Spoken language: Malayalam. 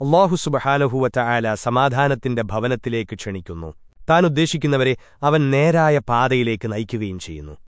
അള്ളാഹു സുബഹാലഹുവറ്റ ആല സമാധാനത്തിന്റെ ഭവനത്തിലേക്ക് ക്ഷണിക്കുന്നു. താൻ ഉദ്ദേശിക്കുന്നവരെ അവൻ നേരായ പാതയിലേക്ക് നയിക്കുകയും ചെയ്യുന്നു.